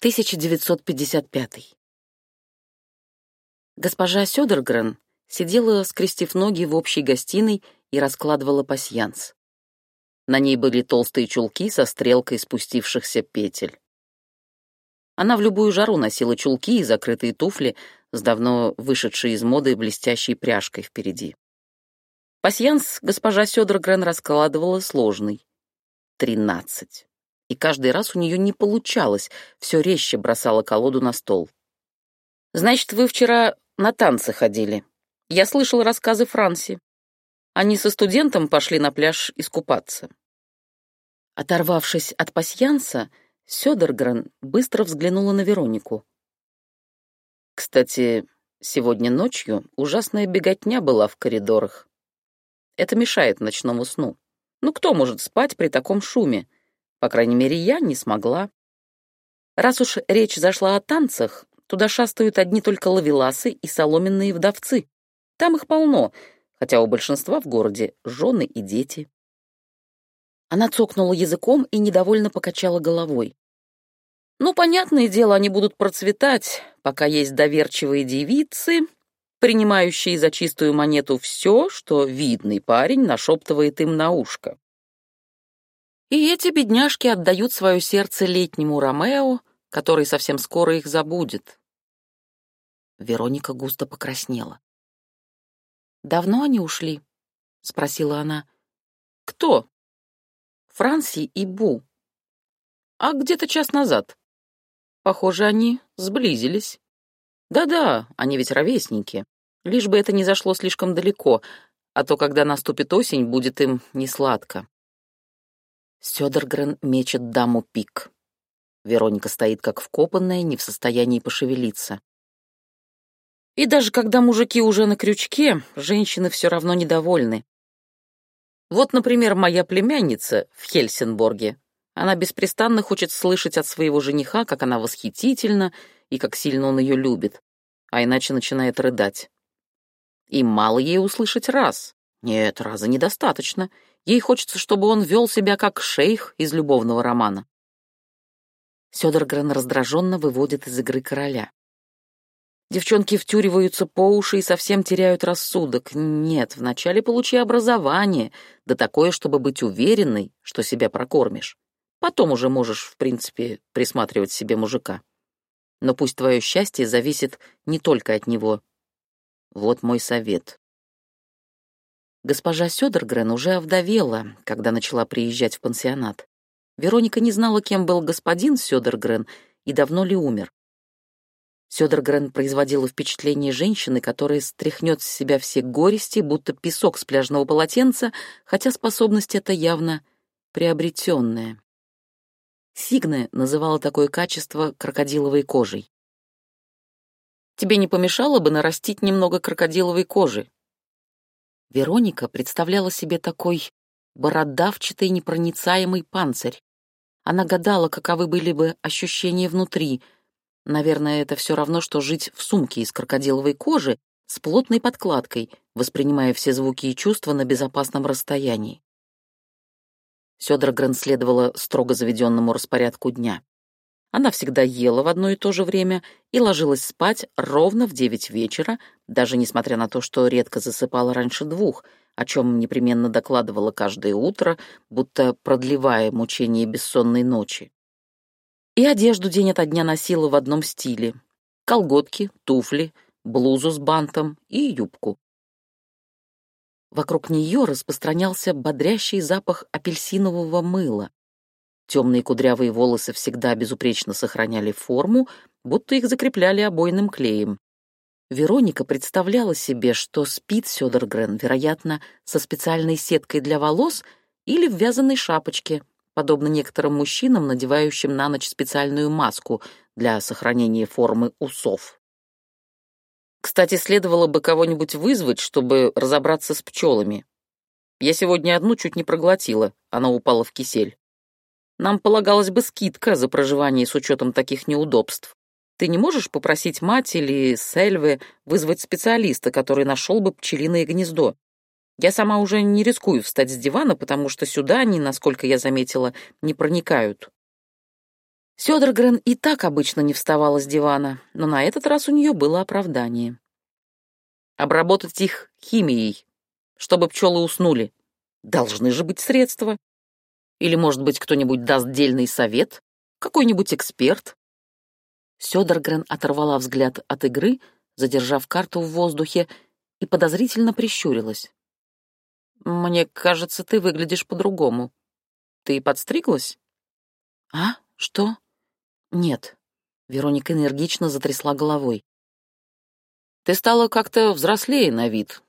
1955. Госпожа Сёдергрен сидела, скрестив ноги в общей гостиной и раскладывала пасьянс. На ней были толстые чулки со стрелкой спустившихся петель. Она в любую жару носила чулки и закрытые туфли с давно вышедшей из моды блестящей пряжкой впереди. Пасьянс госпожа Сёдергрен раскладывала сложный. Тринадцать и каждый раз у нее не получалось, все резче бросала колоду на стол. «Значит, вы вчера на танцы ходили. Я слышал рассказы Франси. Они со студентом пошли на пляж искупаться». Оторвавшись от пасьянса, Сёдергрен быстро взглянула на Веронику. «Кстати, сегодня ночью ужасная беготня была в коридорах. Это мешает ночному сну. Ну кто может спать при таком шуме?» По крайней мере, я не смогла. Раз уж речь зашла о танцах, туда шастают одни только лавеласы и соломенные вдовцы. Там их полно, хотя у большинства в городе жены и дети. Она цокнула языком и недовольно покачала головой. Ну, понятное дело, они будут процветать, пока есть доверчивые девицы, принимающие за чистую монету все, что видный парень нашептывает им на ушко. И эти бедняжки отдают свое сердце летнему Ромео, который совсем скоро их забудет. Вероника густо покраснела. «Давно они ушли?» — спросила она. «Кто?» «Франси и Бу». «А где-то час назад. Похоже, они сблизились. Да-да, они ведь ровесники. Лишь бы это не зашло слишком далеко, а то, когда наступит осень, будет им несладко. Сёдергрен мечет даму пик. Вероника стоит как вкопанная, не в состоянии пошевелиться. И даже когда мужики уже на крючке, женщины все равно недовольны. Вот, например, моя племянница в Хельсинборге. Она беспрестанно хочет слышать от своего жениха, как она восхитительна и как сильно он ее любит, а иначе начинает рыдать. И мало ей услышать раз. Нет, раза недостаточно. Ей хочется, чтобы он вел себя как шейх из любовного романа. Сёдоргрен раздраженно выводит из игры короля. Девчонки втюриваются по уши и совсем теряют рассудок. Нет, вначале получи образование, да такое, чтобы быть уверенной, что себя прокормишь. Потом уже можешь, в принципе, присматривать себе мужика. Но пусть твое счастье зависит не только от него. Вот мой совет. Госпожа Сёдергрен уже овдовела, когда начала приезжать в пансионат. Вероника не знала, кем был господин Сёдергрен и давно ли умер. Сёдергрен производила впечатление женщины, которая стряхнет с себя все горести, будто песок с пляжного полотенца, хотя способность эта явно приобретенная. Сигне называла такое качество крокодиловой кожей. «Тебе не помешало бы нарастить немного крокодиловой кожи?» Вероника представляла себе такой бородавчатый непроницаемый панцирь. Она гадала, каковы были бы ощущения внутри. Наверное, это все равно, что жить в сумке из крокодиловой кожи с плотной подкладкой, воспринимая все звуки и чувства на безопасном расстоянии. Сёдора Грен следовала строго заведенному распорядку дня. Она всегда ела в одно и то же время и ложилась спать ровно в девять вечера, даже несмотря на то, что редко засыпала раньше двух, о чем непременно докладывала каждое утро, будто продлевая мучение бессонной ночи. И одежду день ото дня носила в одном стиле — колготки, туфли, блузу с бантом и юбку. Вокруг нее распространялся бодрящий запах апельсинового мыла, Темные кудрявые волосы всегда безупречно сохраняли форму, будто их закрепляли обойным клеем. Вероника представляла себе, что спит Сёдергрен, вероятно, со специальной сеткой для волос или в вязаной шапочке, подобно некоторым мужчинам, надевающим на ночь специальную маску для сохранения формы усов. Кстати, следовало бы кого-нибудь вызвать, чтобы разобраться с пчелами. Я сегодня одну чуть не проглотила, она упала в кисель. Нам полагалась бы скидка за проживание с учетом таких неудобств. Ты не можешь попросить мать или Сельвы вызвать специалиста, который нашел бы пчелиное гнездо? Я сама уже не рискую встать с дивана, потому что сюда они, насколько я заметила, не проникают. Сёдергрен и так обычно не вставала с дивана, но на этот раз у нее было оправдание. Обработать их химией, чтобы пчелы уснули. Должны же быть средства. Или, может быть, кто-нибудь даст дельный совет? Какой-нибудь эксперт? Сёдергрен оторвала взгляд от игры, задержав карту в воздухе, и подозрительно прищурилась. «Мне кажется, ты выглядишь по-другому. Ты подстриглась?» «А? Что?» «Нет». Вероника энергично затрясла головой. «Ты стала как-то взрослее на вид.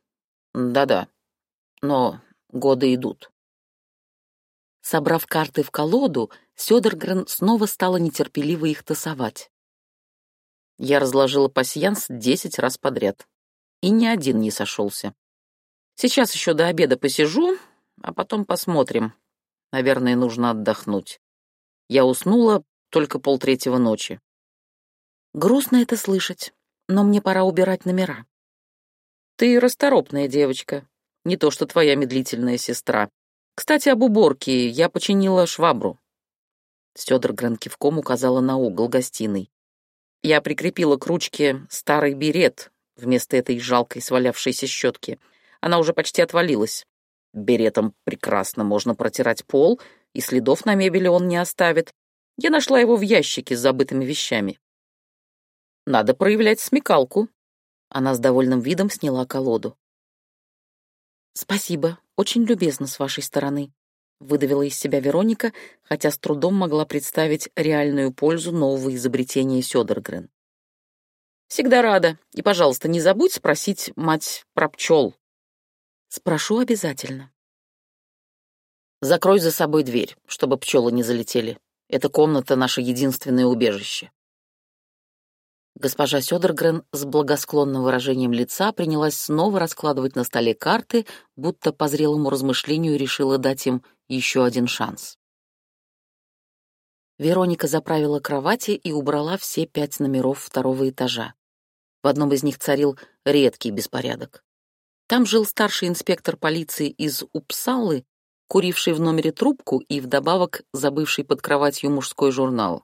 Да-да. Но годы идут». Собрав карты в колоду, Сёдергрен снова стала нетерпеливо их тасовать. Я разложила пасьянс десять раз подряд. И ни один не сошелся. Сейчас еще до обеда посижу, а потом посмотрим. Наверное, нужно отдохнуть. Я уснула только полтретьего ночи. Грустно это слышать, но мне пора убирать номера. Ты расторопная девочка, не то что твоя медлительная сестра. Кстати, об уборке я починила швабру. Сёдор Грен кивком указала на угол гостиной. Я прикрепила к ручке старый берет вместо этой жалкой свалявшейся щетки. Она уже почти отвалилась. Беретом прекрасно можно протирать пол, и следов на мебели он не оставит. Я нашла его в ящике с забытыми вещами. Надо проявлять смекалку. Она с довольным видом сняла колоду. «Спасибо, очень любезно с вашей стороны», — выдавила из себя Вероника, хотя с трудом могла представить реальную пользу нового изобретения Сёдергрен. «Всегда рада. И, пожалуйста, не забудь спросить мать про пчел». «Спрошу обязательно». «Закрой за собой дверь, чтобы пчелы не залетели», эта комната — наше единственное убежище. Госпожа Сёдергрен с благосклонным выражением лица принялась снова раскладывать на столе карты, будто по зрелому размышлению решила дать им еще один шанс. Вероника заправила кровати и убрала все пять номеров второго этажа. В одном из них царил редкий беспорядок. Там жил старший инспектор полиции из Упсалы куривший в номере трубку и вдобавок забывший под кроватью мужской журнал.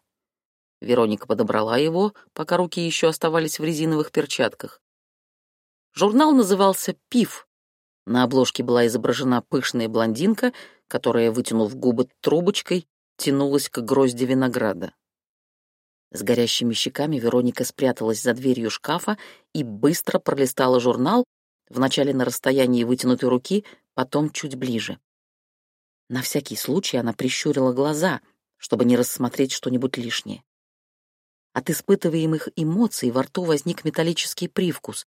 Вероника подобрала его, пока руки еще оставались в резиновых перчатках. Журнал назывался «Пив». На обложке была изображена пышная блондинка, которая, вытянув губы трубочкой, тянулась к грозди винограда. С горящими щеками Вероника спряталась за дверью шкафа и быстро пролистала журнал, вначале на расстоянии вытянутой руки, потом чуть ближе. На всякий случай она прищурила глаза, чтобы не рассмотреть что-нибудь лишнее. От испытываемых эмоций во рту возник металлический привкус.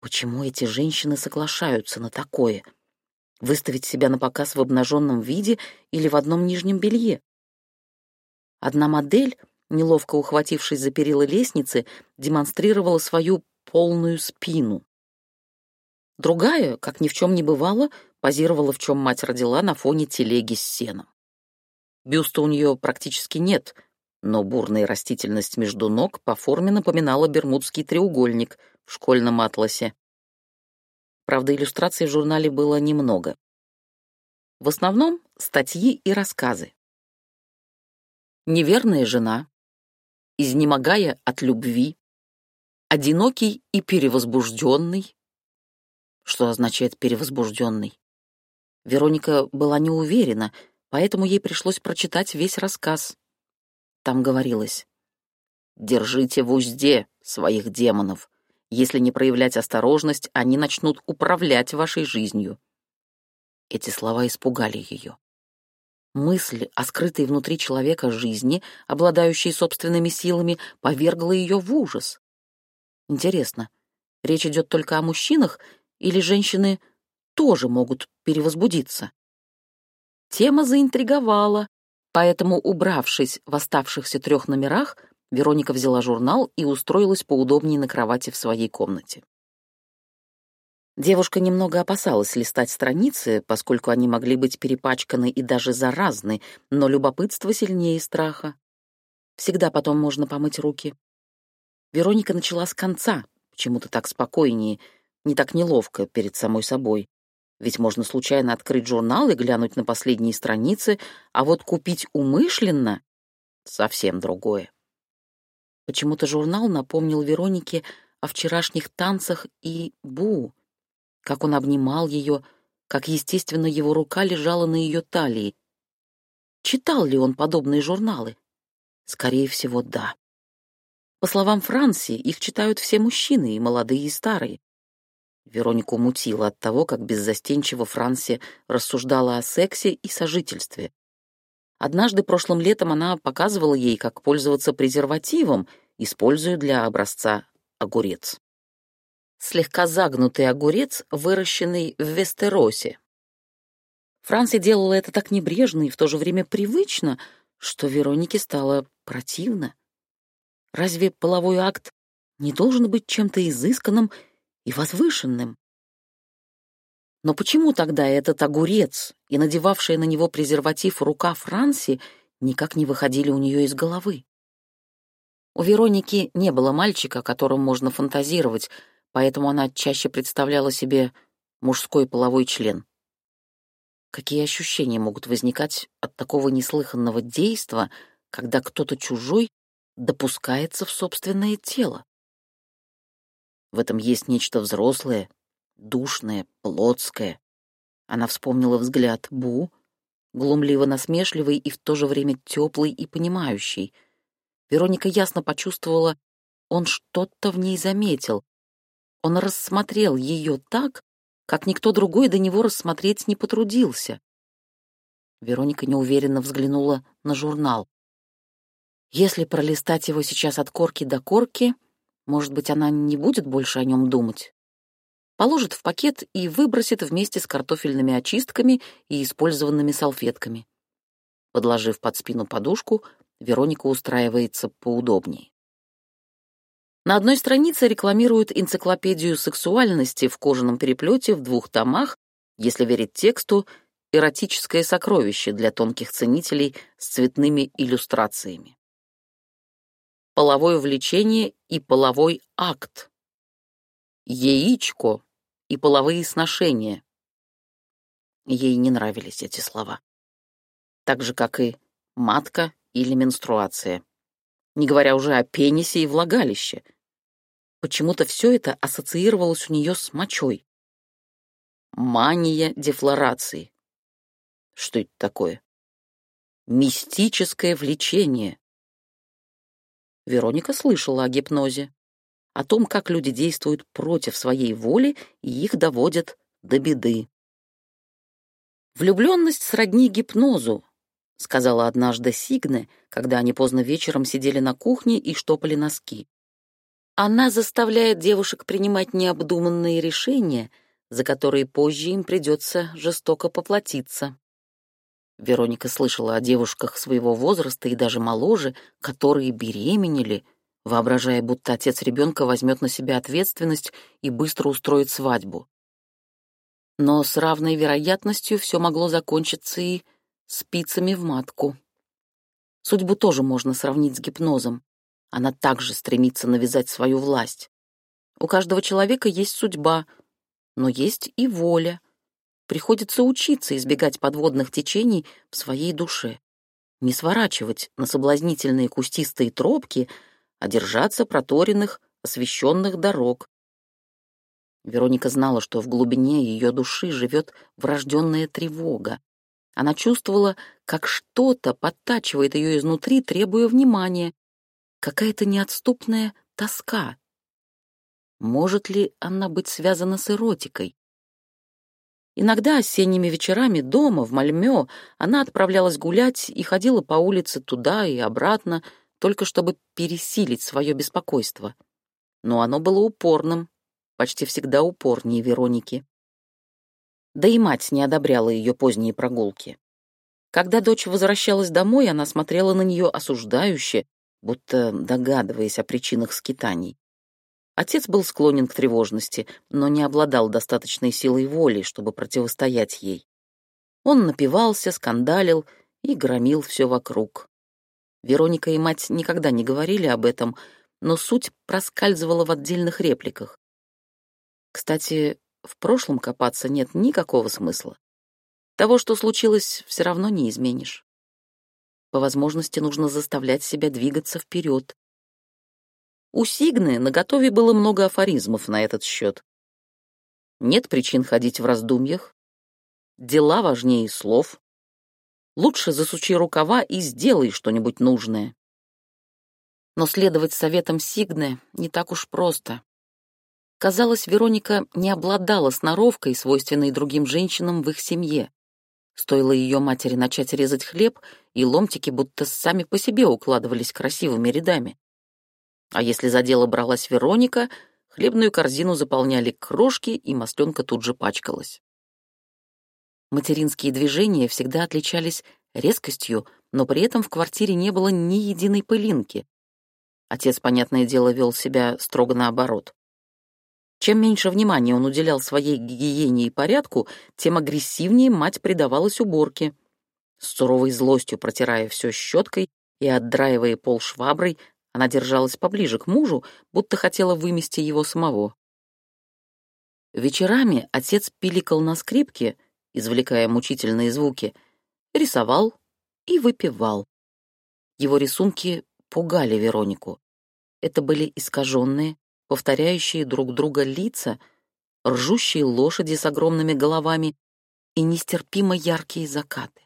Почему эти женщины соглашаются на такое? Выставить себя на показ в обнаженном виде или в одном нижнем белье? Одна модель, неловко ухватившись за перила лестницы, демонстрировала свою полную спину. Другая, как ни в чем не бывало, позировала, в чем мать родила, на фоне телеги с сеном. Бюста у нее практически нет, но бурная растительность между ног по форме напоминала бермудский треугольник в школьном атласе. Правда, иллюстраций в журнале было немного. В основном статьи и рассказы. Неверная жена, изнемогая от любви, одинокий и перевозбужденный, что означает перевозбужденный. Вероника была не уверена, поэтому ей пришлось прочитать весь рассказ. Там говорилось «Держите в узде своих демонов. Если не проявлять осторожность, они начнут управлять вашей жизнью». Эти слова испугали ее. Мысль о скрытой внутри человека жизни, обладающей собственными силами, повергла ее в ужас. Интересно, речь идет только о мужчинах или женщины тоже могут перевозбудиться. Тема заинтриговала, поэтому, убравшись в оставшихся трех номерах, Вероника взяла журнал и устроилась поудобнее на кровати в своей комнате. Девушка немного опасалась листать страницы, поскольку они могли быть перепачканы и даже заразны, но любопытство сильнее страха. Всегда потом можно помыть руки. Вероника начала с конца, почему-то так спокойнее, не так неловко перед самой собой. Ведь можно случайно открыть журнал и глянуть на последние страницы, а вот купить умышленно совсем другое. Почему-то журнал напомнил Веронике о вчерашних танцах и Бу, как он обнимал ее, как, естественно, его рука лежала на ее талии. Читал ли он подобные журналы? Скорее всего, да. По словам Франси, их читают все мужчины, и молодые, и старые. Веронику мутило от того, как беззастенчиво Франси рассуждала о сексе и сожительстве. Однажды прошлым летом она показывала ей, как пользоваться презервативом, используя для образца огурец. Слегка загнутый огурец, выращенный в Вестеросе. Франция делала это так небрежно и в то же время привычно, что Веронике стало противно. Разве половой акт не должен быть чем-то изысканным и возвышенным? Но почему тогда этот огурец и надевавшая на него презерватив рука Франси никак не выходили у нее из головы? У Вероники не было мальчика, о котором можно фантазировать, поэтому она чаще представляла себе мужской половой член. Какие ощущения могут возникать от такого неслыханного действа, когда кто-то чужой допускается в собственное тело? В этом есть нечто взрослое, душное, плотское. Она вспомнила взгляд Бу, глумливо-насмешливый и в то же время теплый и понимающий. Вероника ясно почувствовала, он что-то в ней заметил. Он рассмотрел ее так, как никто другой до него рассмотреть не потрудился. Вероника неуверенно взглянула на журнал. Если пролистать его сейчас от корки до корки, может быть, она не будет больше о нем думать положит в пакет и выбросит вместе с картофельными очистками и использованными салфетками. Подложив под спину подушку, Вероника устраивается поудобнее. На одной странице рекламируют энциклопедию сексуальности в кожаном переплете в двух томах, если верить тексту, эротическое сокровище для тонких ценителей с цветными иллюстрациями. Половое влечение и половой акт. Яичко и половые сношения. Ей не нравились эти слова. Так же, как и матка или менструация. Не говоря уже о пенисе и влагалище. Почему-то все это ассоциировалось у нее с мочой. Мания дефлорации. Что это такое? Мистическое влечение. Вероника слышала о гипнозе о том, как люди действуют против своей воли и их доводят до беды. «Влюбленность сродни гипнозу», — сказала однажды Сигне, когда они поздно вечером сидели на кухне и штопали носки. «Она заставляет девушек принимать необдуманные решения, за которые позже им придется жестоко поплатиться». Вероника слышала о девушках своего возраста и даже моложе, которые беременели — воображая, будто отец ребенка возьмет на себя ответственность и быстро устроит свадьбу. Но с равной вероятностью все могло закончиться и спицами в матку. Судьбу тоже можно сравнить с гипнозом. Она также стремится навязать свою власть. У каждого человека есть судьба, но есть и воля. Приходится учиться избегать подводных течений в своей душе, не сворачивать на соблазнительные кустистые тропки — а держаться проторенных, освещенных дорог. Вероника знала, что в глубине ее души живет врожденная тревога. Она чувствовала, как что-то подтачивает ее изнутри, требуя внимания. Какая-то неотступная тоска. Может ли она быть связана с эротикой? Иногда осенними вечерами дома, в Мальмё, она отправлялась гулять и ходила по улице туда и обратно, только чтобы пересилить свое беспокойство. Но оно было упорным, почти всегда упорнее Вероники. Да и мать не одобряла ее поздние прогулки. Когда дочь возвращалась домой, она смотрела на нее осуждающе, будто догадываясь о причинах скитаний. Отец был склонен к тревожности, но не обладал достаточной силой воли, чтобы противостоять ей. Он напивался, скандалил и громил все вокруг. Вероника и мать никогда не говорили об этом, но суть проскальзывала в отдельных репликах. Кстати, в прошлом копаться нет никакого смысла. Того, что случилось, все равно не изменишь. по возможности нужно заставлять себя двигаться вперед. У Сигны наготове было много афоризмов на этот счет. Нет причин ходить в раздумьях. Дела важнее слов. Лучше засучи рукава и сделай что-нибудь нужное. Но следовать советам Сигны не так уж просто. Казалось, Вероника не обладала сноровкой, свойственной другим женщинам в их семье. Стоило ее матери начать резать хлеб, и ломтики будто сами по себе укладывались красивыми рядами. А если за дело бралась Вероника, хлебную корзину заполняли крошки, и масленка тут же пачкалась. Материнские движения всегда отличались резкостью, но при этом в квартире не было ни единой пылинки. Отец, понятное дело, вел себя строго наоборот. Чем меньше внимания он уделял своей гигиене и порядку, тем агрессивнее мать предавалась уборке. С суровой злостью протирая все щеткой и отдраивая пол шваброй, она держалась поближе к мужу, будто хотела вымести его самого. Вечерами отец пиликал на скрипке, извлекая мучительные звуки, рисовал и выпивал. Его рисунки пугали Веронику. Это были искаженные, повторяющие друг друга лица, ржущие лошади с огромными головами и нестерпимо яркие закаты.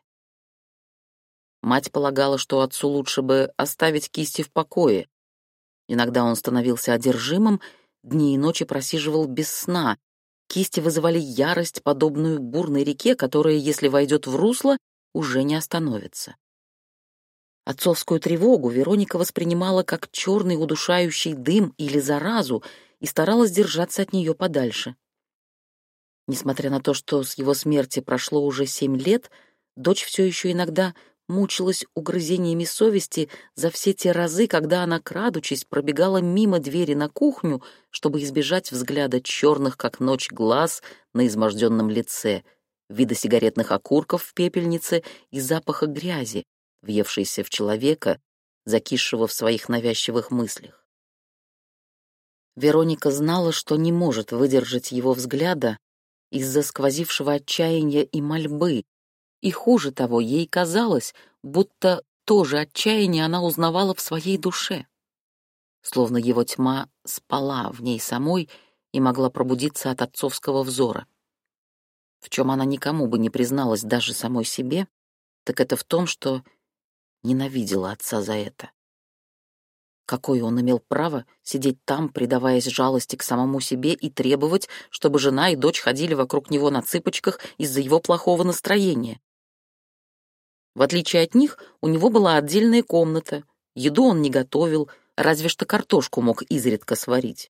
Мать полагала, что отцу лучше бы оставить кисти в покое. Иногда он становился одержимым, дни и ночи просиживал без сна. Кисти вызывали ярость, подобную бурной реке, которая, если войдет в русло, уже не остановится. Отцовскую тревогу Вероника воспринимала как черный удушающий дым или заразу и старалась держаться от нее подальше. Несмотря на то, что с его смерти прошло уже семь лет, дочь все еще иногда мучилась угрызениями совести за все те разы, когда она, крадучись, пробегала мимо двери на кухню, чтобы избежать взгляда черных, как ночь, глаз на изможденном лице, вида сигаретных окурков в пепельнице и запаха грязи, въевшийся в человека, закисшего в своих навязчивых мыслях. Вероника знала, что не может выдержать его взгляда из-за сквозившего отчаяния и мольбы, и хуже того, ей казалось, будто то же отчаяние она узнавала в своей душе. Словно его тьма спала в ней самой и могла пробудиться от отцовского взора. В чем она никому бы не призналась даже самой себе, так это в том, что ненавидела отца за это. Какое он имел право сидеть там, предаваясь жалости к самому себе и требовать, чтобы жена и дочь ходили вокруг него на цыпочках из-за его плохого настроения? В отличие от них, у него была отдельная комната, еду он не готовил, разве что картошку мог изредка сварить.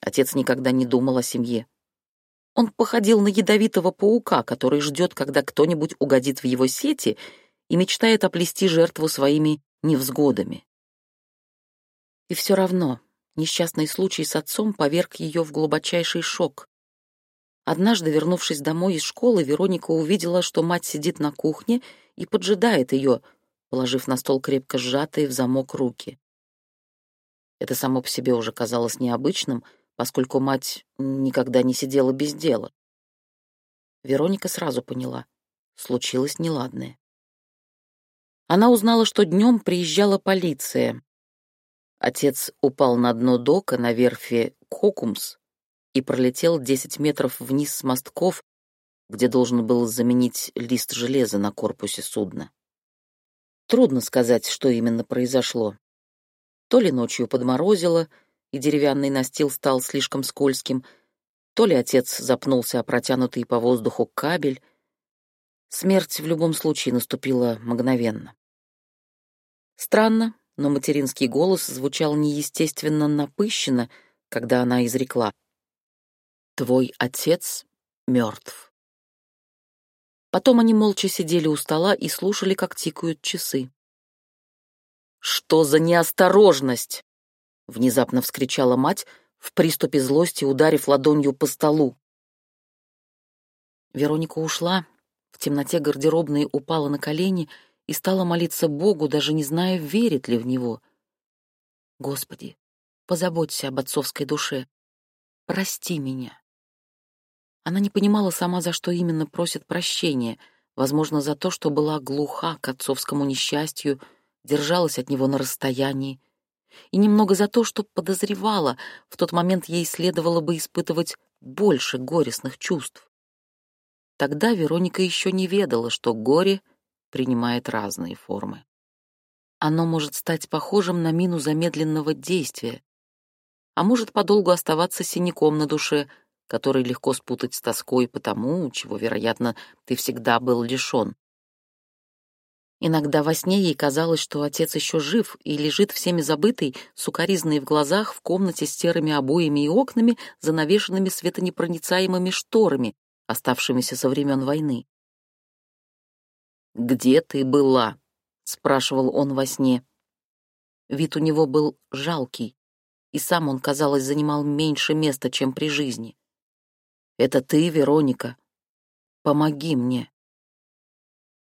Отец никогда не думал о семье. Он походил на ядовитого паука, который ждет, когда кто-нибудь угодит в его сети и мечтает оплести жертву своими невзгодами. И все равно несчастный случай с отцом поверг ее в глубочайший шок. Однажды, вернувшись домой из школы, Вероника увидела, что мать сидит на кухне и поджидает ее, положив на стол крепко сжатые в замок руки. Это само по себе уже казалось необычным, поскольку мать никогда не сидела без дела. Вероника сразу поняла — случилось неладное. Она узнала, что днем приезжала полиция. Отец упал на дно дока на верфи Кокумс и пролетел 10 метров вниз с мостков, где должен был заменить лист железа на корпусе судна. Трудно сказать, что именно произошло. То ли ночью подморозило, и деревянный настил стал слишком скользким, то ли отец запнулся о протянутый по воздуху кабель. Смерть в любом случае наступила мгновенно. Странно, но материнский голос звучал неестественно напыщенно, когда она изрекла. «Твой отец мертв». Потом они молча сидели у стола и слушали, как тикают часы. «Что за неосторожность!» — внезапно вскричала мать, в приступе злости ударив ладонью по столу. Вероника ушла, в темноте гардеробной упала на колени — и стала молиться Богу, даже не зная, верит ли в него. Господи, позаботься об отцовской душе. Прости меня. Она не понимала сама, за что именно просит прощения. Возможно, за то, что была глуха к отцовскому несчастью, держалась от него на расстоянии, и немного за то, что подозревала, в тот момент ей следовало бы испытывать больше горестных чувств. Тогда Вероника еще не ведала, что горе принимает разные формы. Оно может стать похожим на мину замедленного действия, а может подолгу оставаться синяком на душе, который легко спутать с тоской по тому, чего, вероятно, ты всегда был лишен. Иногда во сне ей казалось, что отец еще жив и лежит всеми забытый, сукоризный в глазах, в комнате с серыми обоями и окнами, занавешенными светонепроницаемыми шторами, оставшимися со времен войны. «Где ты была?» — спрашивал он во сне. Вид у него был жалкий, и сам он, казалось, занимал меньше места, чем при жизни. «Это ты, Вероника? Помоги мне».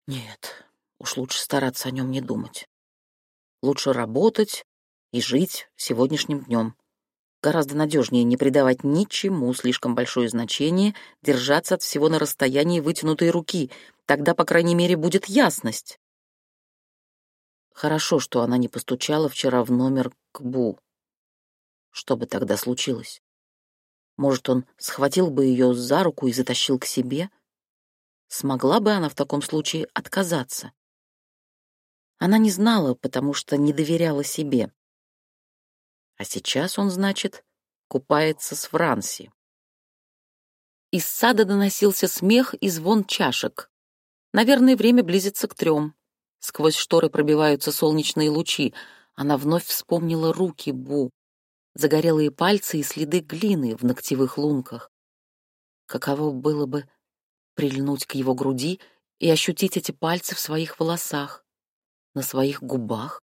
«Нет, Уж лучше стараться о нем не думать. Лучше работать и жить сегодняшним днем. Гораздо надежнее не придавать ничему слишком большое значение, держаться от всего на расстоянии вытянутой руки. Тогда, по крайней мере, будет ясность. Хорошо, что она не постучала вчера в номер к Бу. Что бы тогда случилось? Может, он схватил бы ее за руку и затащил к себе? Смогла бы она в таком случае отказаться? Она не знала, потому что не доверяла себе. А сейчас он, значит, купается с Франси. Из сада доносился смех и звон чашек. Наверное, время близится к трем. Сквозь шторы пробиваются солнечные лучи. Она вновь вспомнила руки Бу, загорелые пальцы и следы глины в ногтевых лунках. Каково было бы прильнуть к его груди и ощутить эти пальцы в своих волосах на своих губах.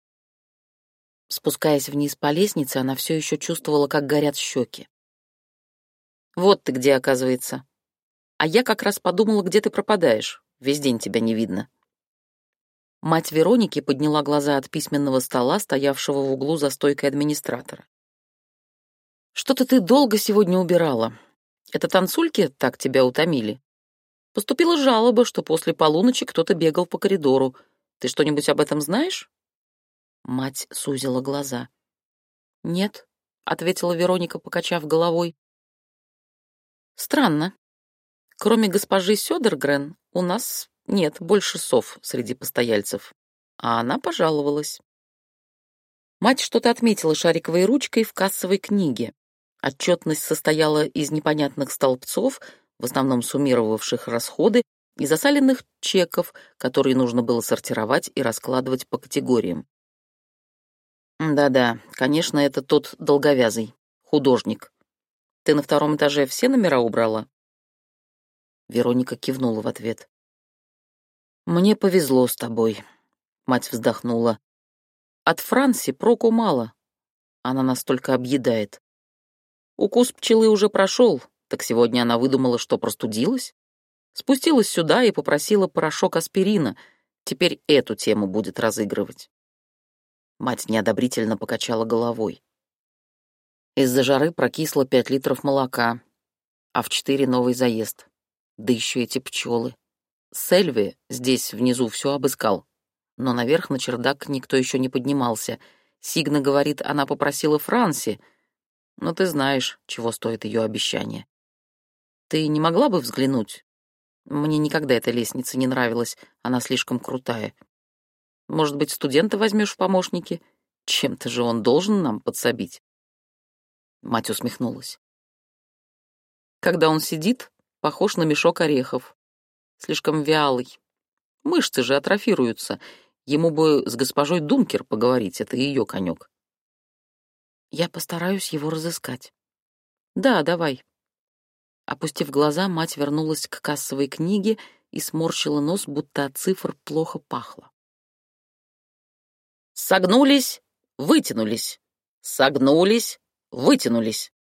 Спускаясь вниз по лестнице, она все еще чувствовала, как горят щеки. «Вот ты где, оказывается. А я как раз подумала, где ты пропадаешь. Весь день тебя не видно». Мать Вероники подняла глаза от письменного стола, стоявшего в углу за стойкой администратора. «Что-то ты долго сегодня убирала. Это танцульки так тебя утомили?» Поступила жалоба, что после полуночи кто-то бегал по коридору, ты что-нибудь об этом знаешь?» Мать сузила глаза. «Нет», — ответила Вероника, покачав головой. «Странно. Кроме госпожи Сёдергрен у нас нет больше сов среди постояльцев, а она пожаловалась». Мать что-то отметила шариковой ручкой в кассовой книге. Отчетность состояла из непонятных столбцов, в основном суммировавших расходы и засаленных чеков, которые нужно было сортировать и раскладывать по категориям. Да-да, конечно, это тот долговязый, художник. Ты на втором этаже все номера убрала? Вероника кивнула в ответ. Мне повезло с тобой, мать вздохнула. От Франси проку мало. Она настолько объедает. Укус пчелы уже прошел, так сегодня она выдумала, что простудилась. Спустилась сюда и попросила порошок аспирина. Теперь эту тему будет разыгрывать. Мать неодобрительно покачала головой. Из-за жары прокисло пять литров молока, а в четыре новый заезд. Да еще эти пчелы. Сельви здесь внизу все обыскал, но наверх на чердак никто еще не поднимался. Сигна говорит, она попросила Франси, но ты знаешь, чего стоит ее обещание. Ты не могла бы взглянуть? Мне никогда эта лестница не нравилась, она слишком крутая. Может быть, студента возьмешь в помощники? Чем-то же он должен нам подсобить. Мать усмехнулась. Когда он сидит, похож на мешок орехов. Слишком вялый. Мышцы же атрофируются. Ему бы с госпожой Дункер поговорить, это ее конек. Я постараюсь его разыскать. Да, давай. Опустив глаза, мать вернулась к кассовой книге и сморщила нос, будто от цифр плохо пахло. Согнулись, вытянулись. Согнулись, вытянулись.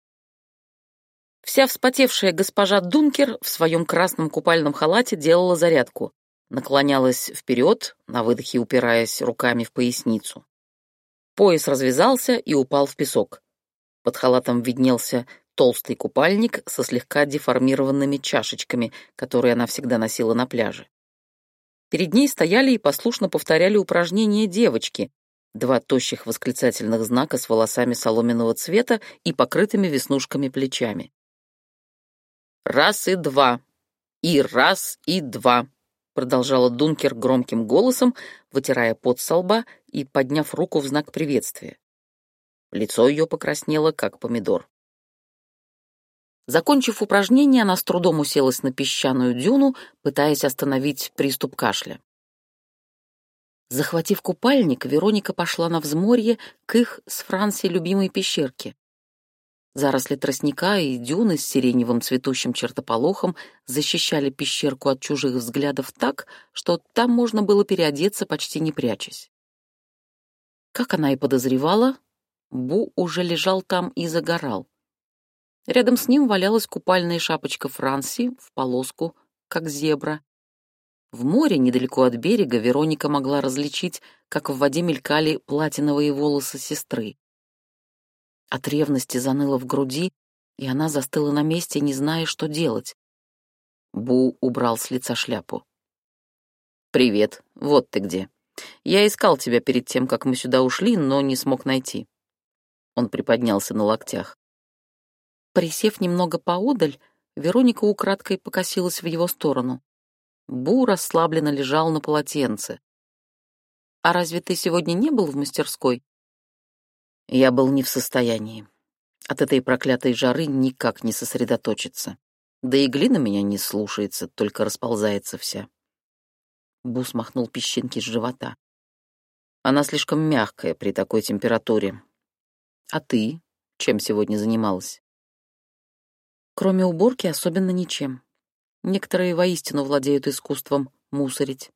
Вся вспотевшая госпожа Дункер в своем красном купальном халате делала зарядку, наклонялась вперед, на выдохе упираясь руками в поясницу. Пояс развязался и упал в песок. Под халатом виднелся толстый купальник со слегка деформированными чашечками, которые она всегда носила на пляже. Перед ней стояли и послушно повторяли упражнения девочки, два тощих восклицательных знака с волосами соломенного цвета и покрытыми веснушками плечами. «Раз и два, и раз и два», — продолжала Дункер громким голосом, вытирая пот со лба и подняв руку в знак приветствия. Лицо ее покраснело, как помидор. Закончив упражнение, она с трудом уселась на песчаную дюну, пытаясь остановить приступ кашля. Захватив купальник, Вероника пошла на взморье к их с Франси любимой пещерке. Заросли тростника и дюны с сиреневым цветущим чертополохом защищали пещерку от чужих взглядов так, что там можно было переодеться, почти не прячась. Как она и подозревала, Бу уже лежал там и загорал. Рядом с ним валялась купальная шапочка Франси в полоску, как зебра. В море, недалеко от берега, Вероника могла различить, как в воде мелькали платиновые волосы сестры. От ревности заныло в груди, и она застыла на месте, не зная, что делать. Бу убрал с лица шляпу. «Привет, вот ты где. Я искал тебя перед тем, как мы сюда ушли, но не смог найти». Он приподнялся на локтях. Присев немного поодаль, Вероника украдкой покосилась в его сторону. Бу расслабленно лежал на полотенце. «А разве ты сегодня не был в мастерской?» Я был не в состоянии. От этой проклятой жары никак не сосредоточиться. Да и глина меня не слушается, только расползается вся. Бу махнул песчинки с живота. Она слишком мягкая при такой температуре. А ты чем сегодня занималась? Кроме уборки, особенно ничем. Некоторые воистину владеют искусством мусорить.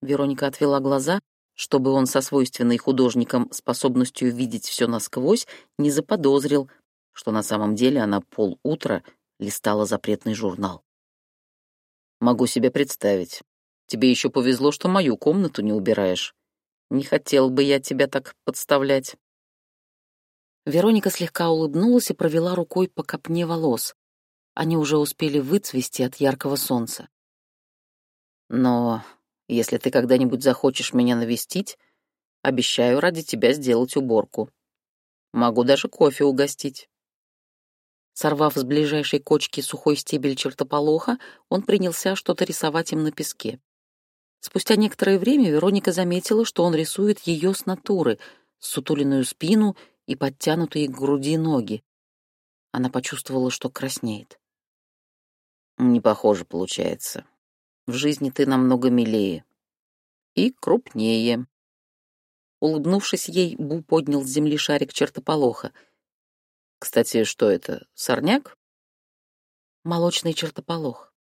Вероника отвела глаза, чтобы он со свойственной художникам способностью видеть все насквозь не заподозрил, что на самом деле она полутра листала запретный журнал. «Могу себе представить. Тебе еще повезло, что мою комнату не убираешь. Не хотел бы я тебя так подставлять». Вероника слегка улыбнулась и провела рукой по копне волос. Они уже успели выцвести от яркого солнца. «Но если ты когда-нибудь захочешь меня навестить, обещаю ради тебя сделать уборку. Могу даже кофе угостить». Сорвав с ближайшей кочки сухой стебель чертополоха, он принялся что-то рисовать им на песке. Спустя некоторое время Вероника заметила, что он рисует ее с натуры, сутуленную спину и подтянутые к груди ноги. Она почувствовала, что краснеет. «Не похоже получается. В жизни ты намного милее. И крупнее». Улыбнувшись ей, Бу поднял с земли шарик чертополоха. «Кстати, что это, сорняк?» «Молочный чертополох.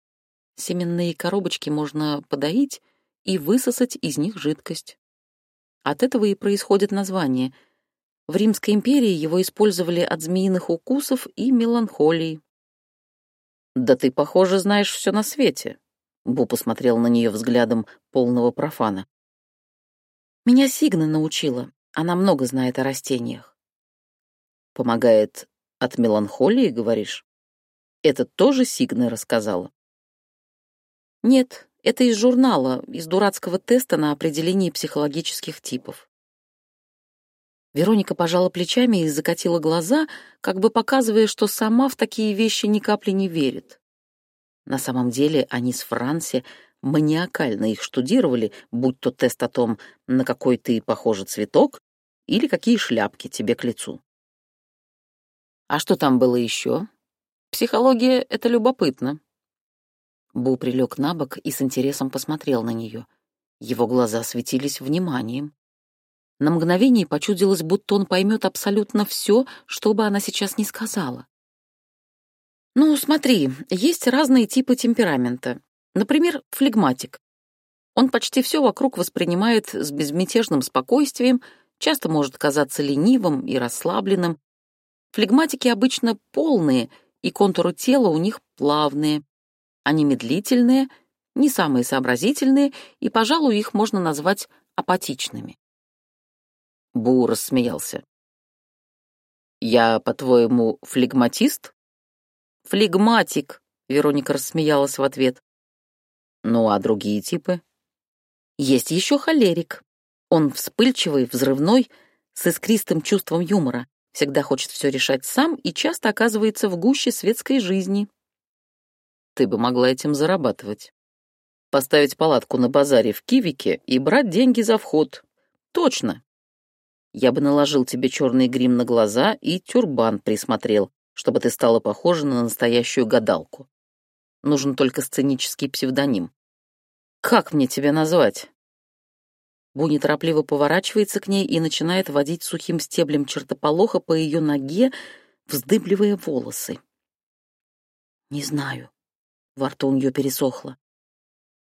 Семенные коробочки можно подоить и высосать из них жидкость. От этого и происходит название — в Римской империи его использовали от змеиных укусов и меланхолии. «Да ты, похоже, знаешь все на свете», — Бу посмотрел на нее взглядом полного профана. «Меня Сигна научила. Она много знает о растениях». «Помогает от меланхолии, говоришь? Это тоже Сигна рассказала?» «Нет, это из журнала, из дурацкого теста на определение психологических типов. Вероника пожала плечами и закатила глаза, как бы показывая, что сама в такие вещи ни капли не верит. На самом деле они с Франси маниакально их штудировали, будь то тест о том, на какой ты похожа цветок, или какие шляпки тебе к лицу. А что там было еще? Психология — это любопытно. Бу прилег на бок и с интересом посмотрел на нее. Его глаза светились вниманием. На мгновение почудилось, будто он поймет абсолютно все, что бы она сейчас не сказала. «Ну, смотри, есть разные типы темперамента. Например, флегматик. Он почти все вокруг воспринимает с безмятежным спокойствием, часто может казаться ленивым и расслабленным. Флегматики обычно полные, и контуры тела у них плавные. Они медлительные, не самые сообразительные, и, пожалуй, их можно назвать апатичными. Бу рассмеялся. «Я, по-твоему, флегматист?» «Флегматик», — Вероника рассмеялась в ответ. «Ну, а другие типы? Есть еще холерик. Он вспыльчивый, взрывной, с искристым чувством юмора, всегда хочет все решать сам и часто оказывается в гуще светской жизни. Ты бы могла этим зарабатывать. Поставить палатку на базаре в Кивике и брать деньги за вход. Точно. Я бы наложил тебе черный грим на глаза и тюрбан присмотрел, чтобы ты стала похожа на настоящую гадалку. Нужен только сценический псевдоним. Как мне тебя назвать? Бу неторопливо поворачивается к ней и начинает водить сухим стеблем чертополоха по ее ноге, вздыбливая волосы. «Не знаю». Во рту у нее пересохло.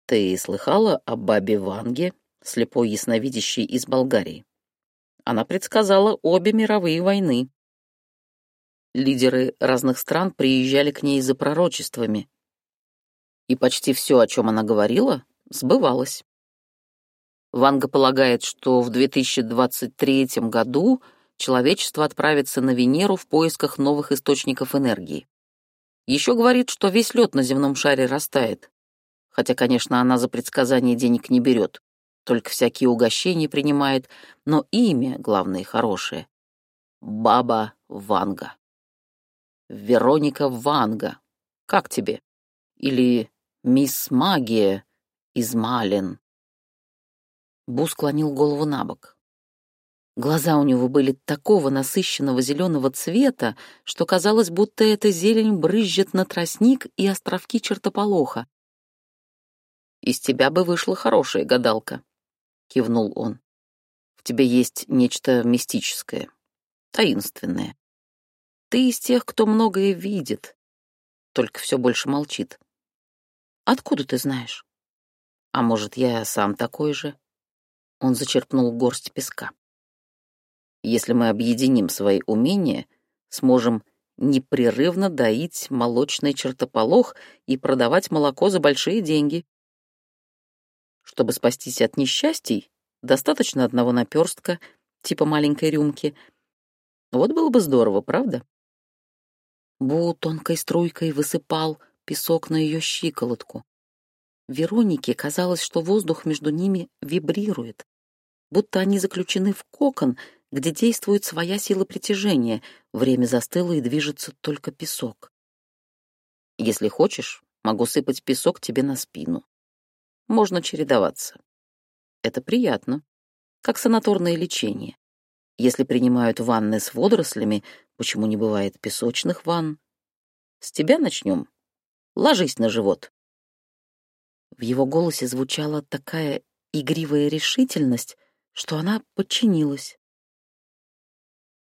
«Ты слыхала о бабе Ванге, слепой ясновидящей из Болгарии? Она предсказала обе мировые войны. Лидеры разных стран приезжали к ней за пророчествами. И почти все, о чем она говорила, сбывалось. Ванга полагает, что в 2023 году человечество отправится на Венеру в поисках новых источников энергии. Еще говорит, что весь лед на земном шаре растает. Хотя, конечно, она за предсказание денег не берет, только всякие угощения принимает, но имя, главное, хорошее. Баба Ванга. Вероника Ванга. Как тебе? Или мисс Магия из Малин? Бу склонил голову на бок. Глаза у него были такого насыщенного зеленого цвета, что казалось, будто эта зелень брызжет на тростник и островки чертополоха. «Из тебя бы вышла хорошая гадалка», — кивнул он. «В тебе есть нечто мистическое, таинственное. Ты из тех, кто многое видит, только все больше молчит. Откуда ты знаешь? А может, я сам такой же?» Он зачерпнул горсть песка. Если мы объединим свои умения, сможем непрерывно доить молочный чертополох и продавать молоко за большие деньги. Чтобы спастись от несчастий, достаточно одного наперстка, типа маленькой рюмки. Вот было бы здорово, правда? Бу тонкой струйкой высыпал песок на ее щиколотку. Веронике казалось, что воздух между ними вибрирует, будто они заключены в кокон, где действует своя сила притяжения, время застыло и движется только песок. Если хочешь, могу сыпать песок тебе на спину. Можно чередоваться. Это приятно, как санаторное лечение. Если принимают ванны с водорослями, почему не бывает песочных ванн? С тебя начнем. Ложись на живот. В его голосе звучала такая игривая решительность, что она подчинилась.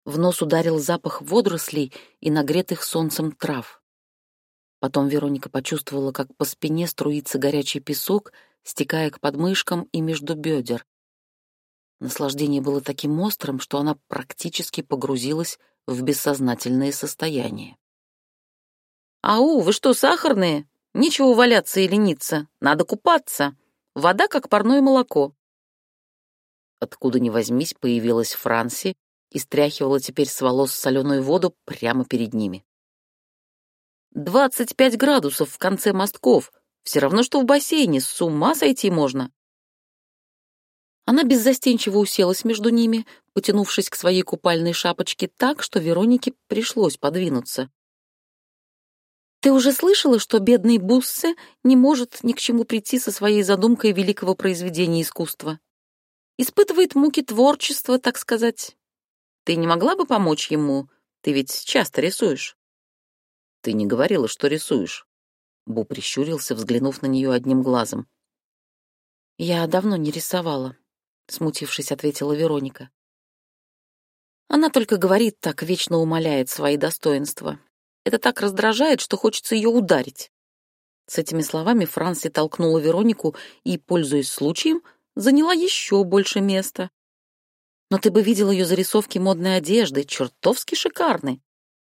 В нос ударил запах водорослей и нагретых солнцем трав. Потом Вероника почувствовала, как по спине струится горячий песок, стекая к подмышкам и между бедер. Наслаждение было таким острым, что она практически погрузилась в бессознательное состояние. «Ау, вы что, сахарные?» Нечего валяться и лениться, надо купаться. Вода как парное молоко. Откуда ни возьмись, появилась Франси и стряхивала теперь с волос соленую воду прямо перед ними. «Двадцать пять градусов в конце мостков. Все равно, что в бассейне. С ума сойти можно». Она беззастенчиво уселась между ними, потянувшись к своей купальной шапочке так, что Веронике пришлось подвинуться. Ты уже слышала, что бедный Буссе не может ни к чему прийти со своей задумкой великого произведения искусства? Испытывает муки творчества, так сказать. Ты не могла бы помочь ему? Ты ведь часто рисуешь. Ты не говорила, что рисуешь. Бу прищурился, взглянув на нее одним глазом. Я давно не рисовала, смутившись, ответила Вероника. Она только говорит так, вечно умаляет свои достоинства. Это так раздражает, что хочется ее ударить. С этими словами Франси толкнула Веронику и, пользуясь случаем, заняла еще больше места. Но ты бы видел ее зарисовки модной одежды, чертовски шикарны.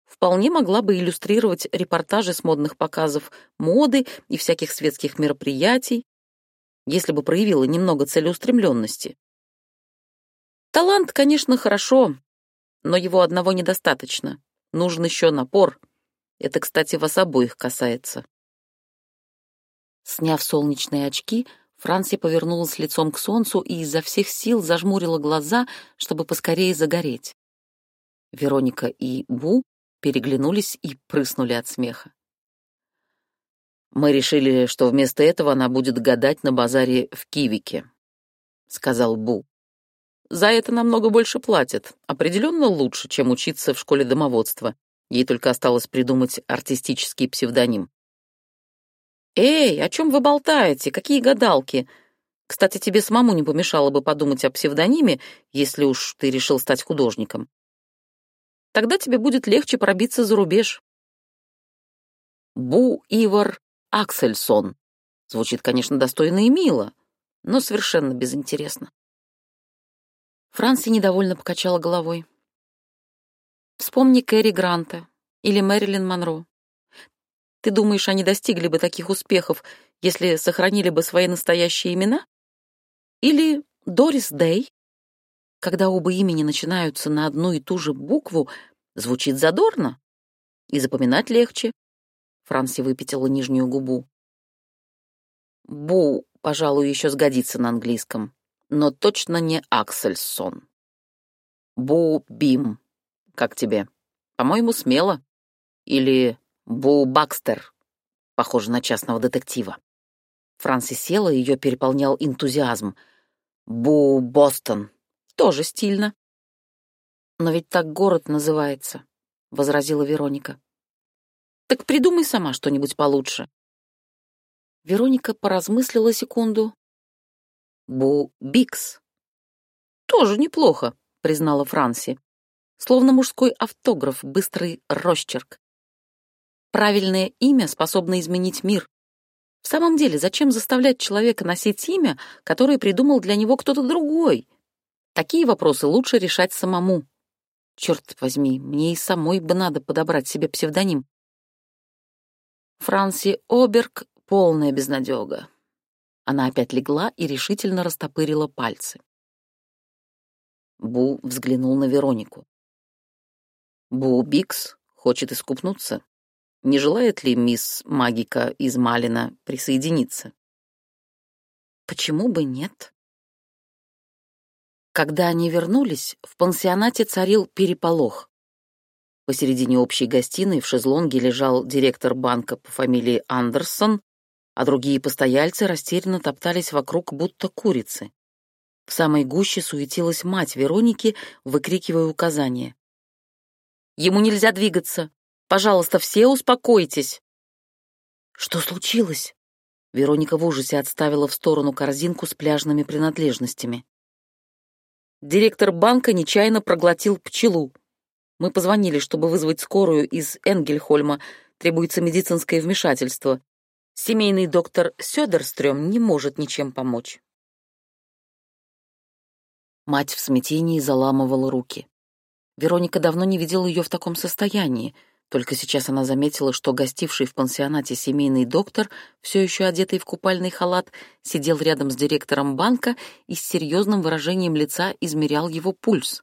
Вполне могла бы иллюстрировать репортажи с модных показов моды и всяких светских мероприятий, если бы проявила немного целеустремленности. Талант, конечно, хорошо, но его одного недостаточно. Нужен еще напор — это, кстати, вас обоих касается. Сняв солнечные очки, Франси повернулась лицом к солнцу и изо всех сил зажмурила глаза, чтобы поскорее загореть. Вероника и Бу переглянулись и прыснули от смеха. «Мы решили, что вместо этого она будет гадать на базаре в Кивике», — сказал Бу. «За это намного больше платят. Определенно лучше, чем учиться в школе домоводства. Ей только осталось придумать артистический псевдоним». «Эй, о чем вы болтаете? Какие гадалки? Кстати, тебе самому не помешало бы подумать о псевдониме, если уж ты решил стать художником. Тогда тебе будет легче пробиться за рубеж». Бу Ивар Аксельсон. Звучит, конечно, достойно и мило, но совершенно безинтересно. Франси недовольно покачала головой. Вспомни Кэрри Гранта или Мэрилин Монро. Ты думаешь, они достигли бы таких успехов, если сохранили бы свои настоящие имена? Или Дорис Дэй? Когда оба имени начинаются на одну и ту же букву, звучит задорно и запоминать легче. Франси выпятила нижнюю губу. Бу, пожалуй, еще сгодится на английском, но точно не Аксельсон. Бу Бим. Как тебе? По-моему, смело. Или Бу Бакстер. Похоже на частного детектива. Франси села, ее переполнял энтузиазм. Бу Бостон. Тоже стильно. Но ведь так город называется, возразила Вероника. Так придумай сама что-нибудь получше. Вероника поразмыслила секунду. Бу Бикс. Тоже неплохо, признала Франси. Словно мужской автограф, быстрый росчерк. Правильное имя способно изменить мир. В самом деле, зачем заставлять человека носить имя, которое придумал для него кто-то другой? Такие вопросы лучше решать самому. Черт возьми, мне и самой бы надо подобрать себе псевдоним. Франси Оберг — полная безнадега. Она опять легла и решительно растопырила пальцы. Бу взглянул на Веронику. Бу Бикс хочет искупнуться. Не желает ли мисс Магика из Малина присоединиться? Почему бы нет? Когда они вернулись, в пансионате царил переполох. Посередине общей гостиной в шезлонге лежал директор банка по фамилии Андерсон, а другие постояльцы растерянно топтались вокруг, будто курицы. В самой гуще суетилась мать Вероники, выкрикивая указания. «Ему нельзя двигаться! Пожалуйста, все успокойтесь!» «Что случилось?» Вероника в ужасе отставила в сторону корзинку с пляжными принадлежностями. Директор банка нечаянно проглотил пчелу, мы позвонили, чтобы вызвать скорую из Энгельхольма. Требуется медицинское вмешательство. Семейный доктор Сёдерстрём не может ничем помочь. Мать в смятении заламывала руки. Вероника давно не видела ее в таком состоянии. Только сейчас она заметила, что гостивший в пансионате семейный доктор, все еще одетый в купальный халат, сидел рядом с директором банка и с серьезным выражением лица измерял его пульс.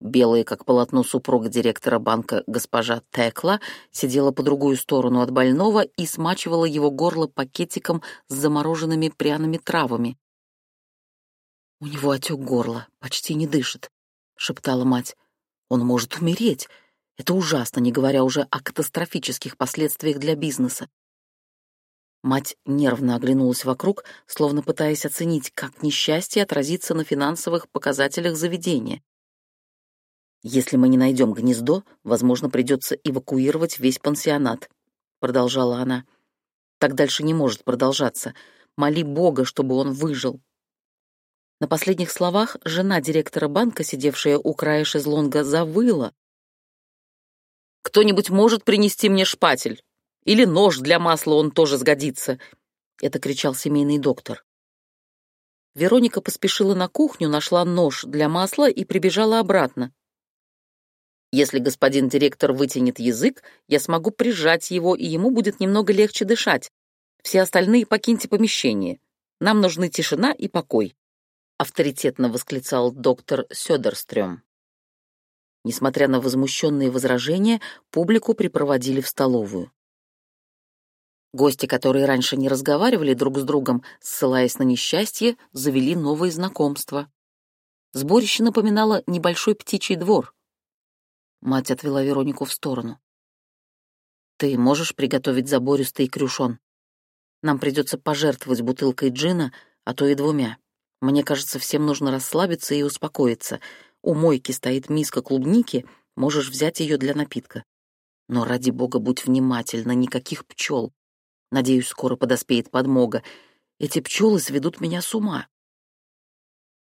Белая, как полотно супруга директора банка, госпожа Текла, сидела по другую сторону от больного и смачивала его горло пакетиком с замороженными пряными травами. «У него отек горла, почти не дышит», — шептала мать. «Он может умереть. Это ужасно, не говоря уже о катастрофических последствиях для бизнеса». Мать нервно оглянулась вокруг, словно пытаясь оценить, как несчастье отразится на финансовых показателях заведения. «Если мы не найдем гнездо, возможно, придется эвакуировать весь пансионат», — продолжала она. «Так дальше не может продолжаться. Моли Бога, чтобы он выжил». На последних словах жена директора банка, сидевшая у края шезлонга, завыла. «Кто-нибудь может принести мне шпатель? Или нож для масла он тоже сгодится?» — это кричал семейный доктор. Вероника поспешила на кухню, нашла нож для масла и прибежала обратно. Если господин директор вытянет язык, я смогу прижать его, и ему будет немного легче дышать. Все остальные покиньте помещение. Нам нужны тишина и покой», — авторитетно восклицал доктор Сёдерстрём. Несмотря на возмущенные возражения, публику припроводили в столовую. Гости, которые раньше не разговаривали друг с другом, ссылаясь на несчастье, завели новые знакомства. Сборище напоминало небольшой птичий двор. Мать отвела Веронику в сторону. «Ты можешь приготовить забористый крюшон? Нам придется пожертвовать бутылкой джина, а то и двумя. Мне кажется, всем нужно расслабиться и успокоиться. У мойки стоит миска клубники, можешь взять ее для напитка. Но ради бога будь внимательна, никаких пчел. Надеюсь, скоро подоспеет подмога. Эти пчелы сведут меня с ума.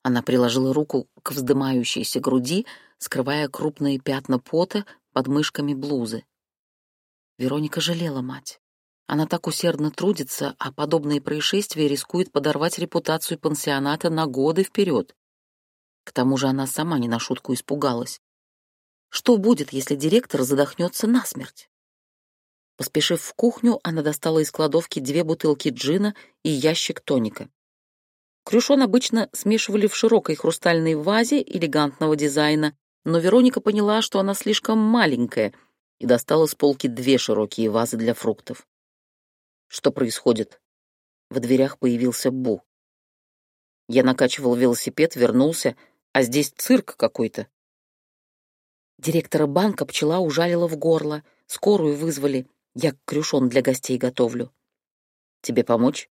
Она приложила руку к вздымающейся груди, скрывая крупные пятна пота под мышками блузы. Вероника жалела мать. Она так усердно трудится, а подобные происшествия рискуют подорвать репутацию пансионата на годы вперед. К тому же она сама не на шутку испугалась. Что будет, если директор задохнется насмерть? Поспешив в кухню, она достала из кладовки две бутылки джина и ящик тоника. Крюшон обычно смешивали в широкой хрустальной вазе элегантного дизайна, но Вероника поняла, что она слишком маленькая, и достала с полки две широкие вазы для фруктов. Что происходит? В дверях появился Бу. Я накачивал велосипед, вернулся, а здесь цирк какой-то. Директора банка пчела ужалила в горло, скорую вызвали, я крюшон для гостей готовлю. Тебе помочь?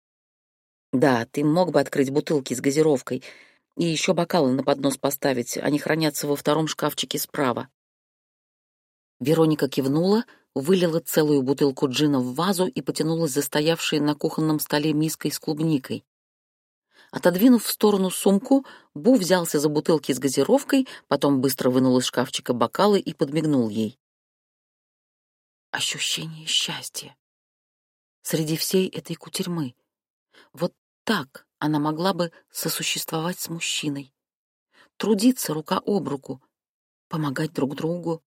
Да, ты мог бы открыть бутылки с газировкой и еще бокалы на поднос поставить, они хранятся во втором шкафчике справа. Вероника кивнула, вылила целую бутылку джина в вазу и потянулась за стоявшей на кухонном столе миской с клубникой. Отодвинув в сторону сумку, Бу взялся за бутылки с газировкой, потом быстро вынул из шкафчика бокалы и подмигнул ей ощущение счастья. Среди всей этой кутерьмы. Вот так она могла бы сосуществовать с мужчиной. Трудиться рука об руку, помогать друг другу,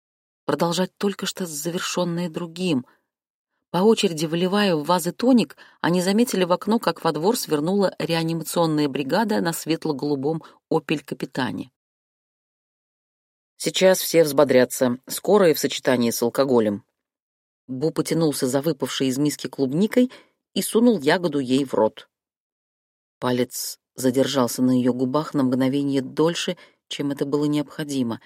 продолжать только что завершенное другим. По очереди выливая в вазы тоник, они заметили в окно, как во двор свернула реанимационная бригада на светло-голубом «Опель-капитане». Сейчас все взбодрятся, скорое в сочетании с алкоголем. Бу потянулся за выпавшей из миски клубникой и сунул ягоду ей в рот. Палец задержался на ее губах на мгновение дольше, чем это было необходимо.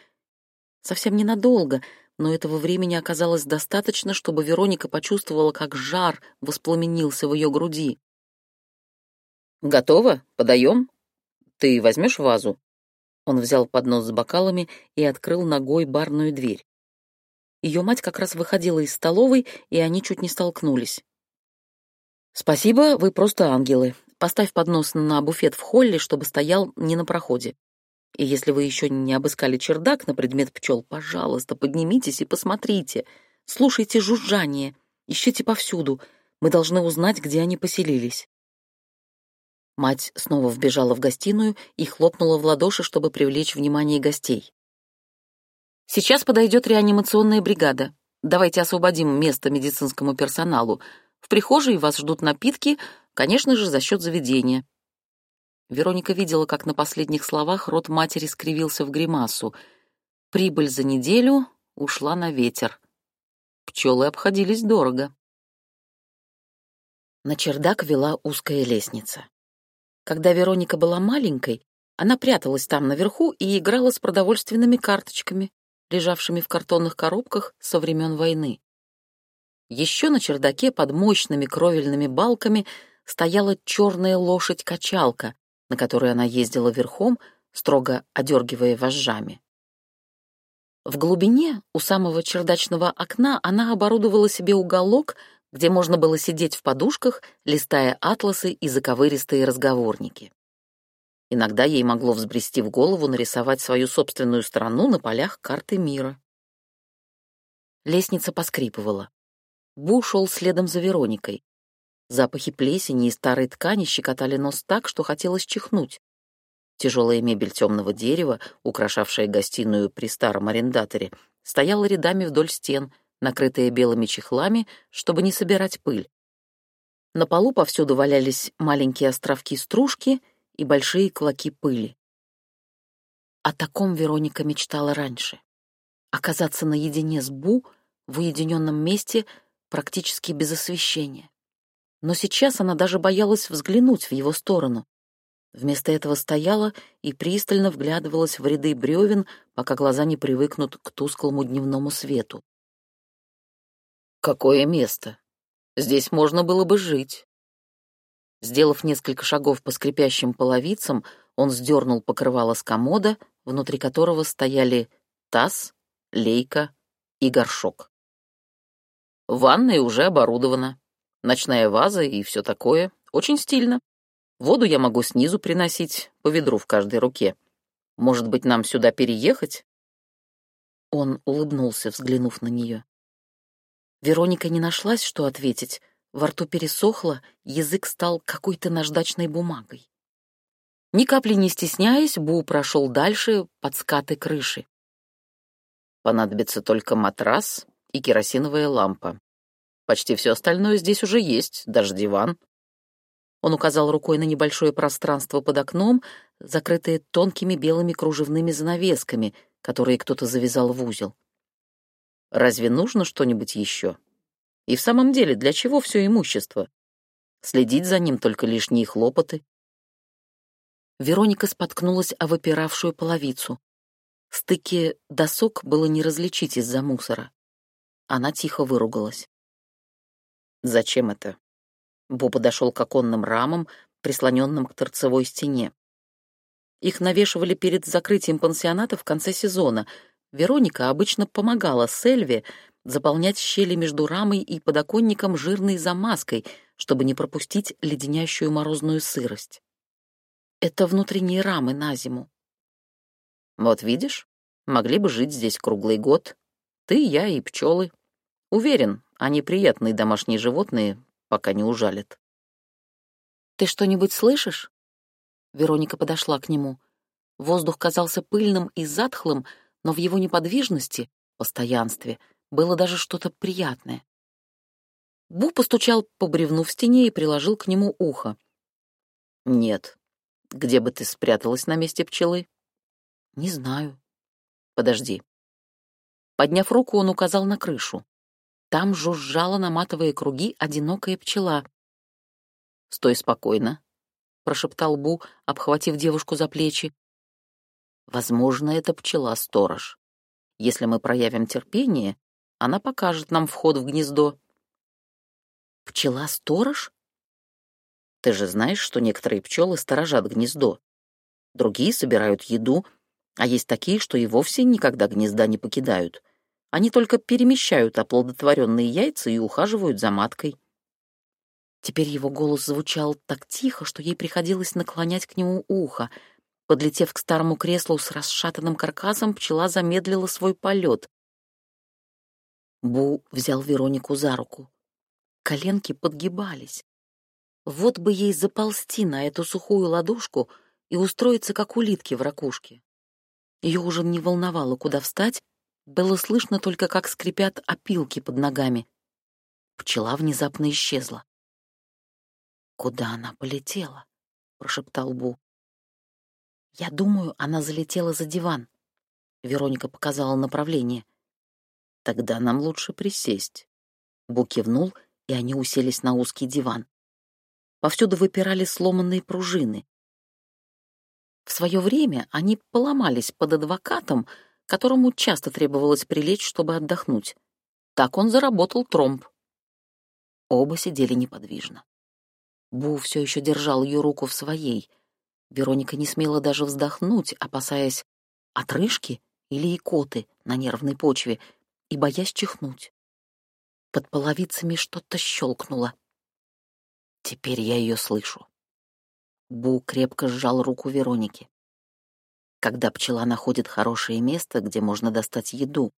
Совсем ненадолго, но этого времени оказалось достаточно, чтобы Вероника почувствовала, как жар воспламенился в ее груди. «Готово? Подаем? Ты возьмешь вазу?» Он взял поднос с бокалами и открыл ногой барную дверь. Ее мать как раз выходила из столовой, и они чуть не столкнулись. «Спасибо, вы просто ангелы. Поставь поднос на буфет в холле, чтобы стоял не на проходе. И если вы еще не обыскали чердак на предмет пчел, пожалуйста, поднимитесь и посмотрите. Слушайте жужжание, ищите повсюду. Мы должны узнать, где они поселились». Мать снова вбежала в гостиную и хлопнула в ладоши, чтобы привлечь внимание гостей. Сейчас подойдет реанимационная бригада. Давайте освободим место медицинскому персоналу. В прихожей вас ждут напитки, конечно же, за счет заведения». Вероника видела, как на последних словах рот матери скривился в гримасу. Прибыль за неделю ушла на ветер. Пчелы обходились дорого. На чердак вела узкая лестница. Когда Вероника была маленькой, она пряталась там наверху и играла с продовольственными карточками, лежавшими в картонных коробках со времен войны. Еще на чердаке под мощными кровельными балками стояла черная лошадь-качалка, на которой она ездила верхом, строго одергивая вожжами. В глубине, у самого чердачного окна, она оборудовала себе уголок, где можно было сидеть в подушках, листая атласы и заковыристые разговорники. Иногда ей могло взбрести в голову нарисовать свою собственную страну на полях карты мира. Лестница поскрипывала. Бу шел следом за Вероникой. Запахи плесени и старой ткани щекотали нос так, что хотелось чихнуть. Тяжелая мебель темного дерева, украшавшая гостиную при старом арендаторе, стояла рядами вдоль стен, накрытая белыми чехлами, чтобы не собирать пыль. На полу повсюду валялись маленькие островки стружки — и большие клоки пыли. О таком Вероника мечтала раньше. Оказаться наедине с Бу в уединенном месте практически без освещения. Но сейчас она даже боялась взглянуть в его сторону. Вместо этого стояла и пристально вглядывалась в ряды бревен, пока глаза не привыкнут к тусклому дневному свету. «Какое место! Здесь можно было бы жить!» Сделав несколько шагов по скрипящим половицам, он сдернул покрывало с комода, внутри которого стояли таз, лейка и горшок. Ванная уже оборудована, ночная ваза и все такое. Очень стильно. Воду я могу снизу приносить, по ведру в каждой руке. Может быть, нам сюда переехать?» Он улыбнулся, взглянув на нее. Вероника не нашлась, что ответить. Во рту пересохло, язык стал какой-то наждачной бумагой. Ни капли не стесняясь, Бу прошел дальше под скаты крыши. Понадобится только матрас и керосиновая лампа. Почти все остальное здесь уже есть, даже диван. Он указал рукой на небольшое пространство под окном, закрытое тонкими белыми кружевными занавесками, которые кто-то завязал в узел. Разве нужно что-нибудь еще? И в самом деле, для чего все имущество? Следить за ним только лишние хлопоты. Вероника споткнулась о выпиравшую половицу. Стыки досок было не различить из-за мусора. Она тихо выругалась. «Зачем это?» Бо подошел к оконным рамам, прислоненным к торцевой стене. Их навешивали перед закрытием пансионата в конце сезона. Вероника обычно помогала Сельве заполнять щели между рамой и подоконником жирной замазкой, чтобы не пропустить леденящую морозную сырость. Это внутренние рамы на зиму. Вот видишь, могли бы жить здесь круглый год. Ты, я и пчелы. Уверен, они приятные домашние животные, пока не ужалит. «Ты что-нибудь слышишь?» Вероника подошла к нему. Воздух казался пыльным и затхлым, но в его неподвижности, постоянстве, было даже что-то приятное. Бу постучал по бревну в стене и приложил к нему ухо. «Нет. Где бы ты спряталась на месте пчелы?» «Не знаю». «Подожди». Подняв руку, он указал на крышу. Там жужжала, наматывая круги, одинокая пчела. «Стой спокойно», — прошептал Бу, обхватив девушку за плечи. «Возможно, это пчела-сторож. Если мы проявим терпение, она покажет нам вход в гнездо». «Пчела-сторож?» «Ты же знаешь, что некоторые пчелы сторожат гнездо. Другие собирают еду, а есть такие, что и вовсе никогда гнезда не покидают. Они только перемещают оплодотворенные яйца и ухаживают за маткой. Теперь его голос звучал так тихо, что ей приходилось наклонять к нему ухо. Подлетев к старому креслу с расшатанным каркасом, пчела замедлила свой полет. Бу взял Веронику за руку. Коленки подгибались. Вот бы ей заползти на эту сухую ладошку и устроиться, как улитки в ракушке. Ее уже не волновало, куда встать, было слышно только, как скрипят опилки под ногами. Пчела внезапно исчезла. «Куда она полетела?» — прошептал Бу. «Я думаю, она залетела за диван». Вероника показала направление. «Тогда нам лучше присесть». Бу кивнул, и они уселись на узкий диван. Повсюду выпирали сломанные пружины. В свое время они поломались под адвокатом, которому часто требовалось прилечь, чтобы отдохнуть. Так он заработал тромб. Оба сидели неподвижно. Бу все еще держал ее руку в своей. Вероника не смела даже вздохнуть, опасаясь отрыжки или икоты на нервной почве и боясь чихнуть. Под половицами что-то щелкнуло. Теперь я ее слышу. Бу крепко сжал руку Вероники когда пчела находит хорошее место, где можно достать еду.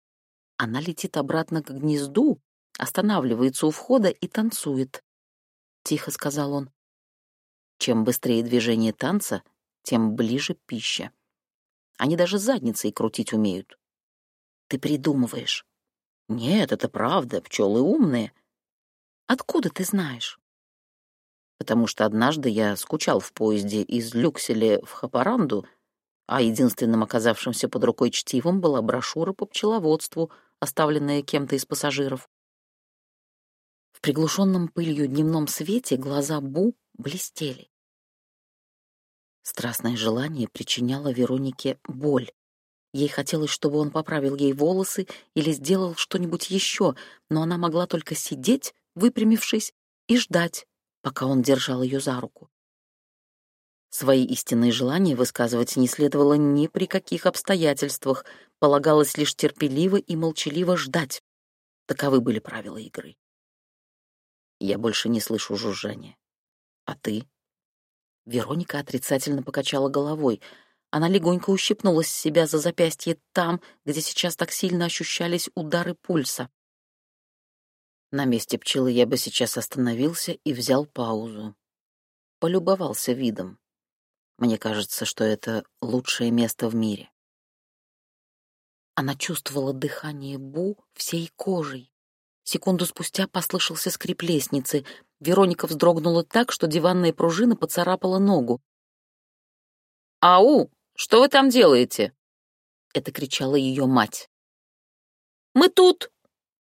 Она летит обратно к гнезду, останавливается у входа и танцует. Тихо сказал он. Чем быстрее движение танца, тем ближе пища. Они даже задницей крутить умеют. Ты придумываешь. Нет, это правда, пчелы умные. Откуда ты знаешь? Потому что однажды я скучал в поезде из Люкселя в Хапаранду а единственным оказавшимся под рукой чтивом была брошюра по пчеловодству, оставленная кем-то из пассажиров. В приглушенном пылью дневном свете глаза Бу блестели. Страстное желание причиняло Веронике боль. Ей хотелось, чтобы он поправил ей волосы или сделал что-нибудь еще, но она могла только сидеть, выпрямившись, и ждать, пока он держал ее за руку. Свои истинные желания высказывать не следовало ни при каких обстоятельствах, полагалось лишь терпеливо и молчаливо ждать. Таковы были правила игры. Я больше не слышу жужжания. А ты? Вероника отрицательно покачала головой — она легонько ущипнула себя за запястье там, где сейчас так сильно ощущались удары пульса. На месте пчелы я бы сейчас остановился и взял паузу. Полюбовался видом. Мне кажется, что это лучшее место в мире. Она чувствовала дыхание Бу всей кожей. Секунду спустя послышался скрип лестницы. Вероника вздрогнула так, что диванная пружина поцарапала ногу. «Ау!» Что вы там делаете?» Это кричала ее мать. «Мы тут!»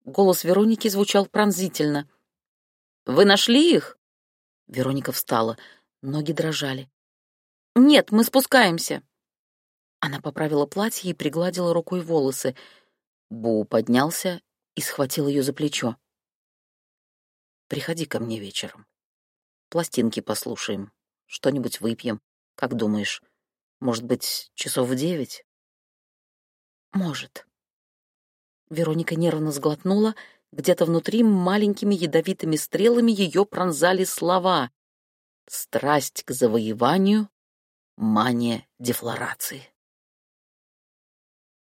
Голос Вероники звучал пронзительно. «Вы нашли их?» Вероника встала, ноги дрожали. «Нет, мы спускаемся». Она поправила платье и пригладила рукой волосы. Бу поднялся и схватил ее за плечо. «Приходи ко мне вечером. Пластинки послушаем, что-нибудь выпьем. Как думаешь, может быть, часов в девять? Может. Вероника нервно сглотнула. Где-то внутри маленькими ядовитыми стрелами ее пронзали слова. Страсть к завоеванию, мания дефлорации.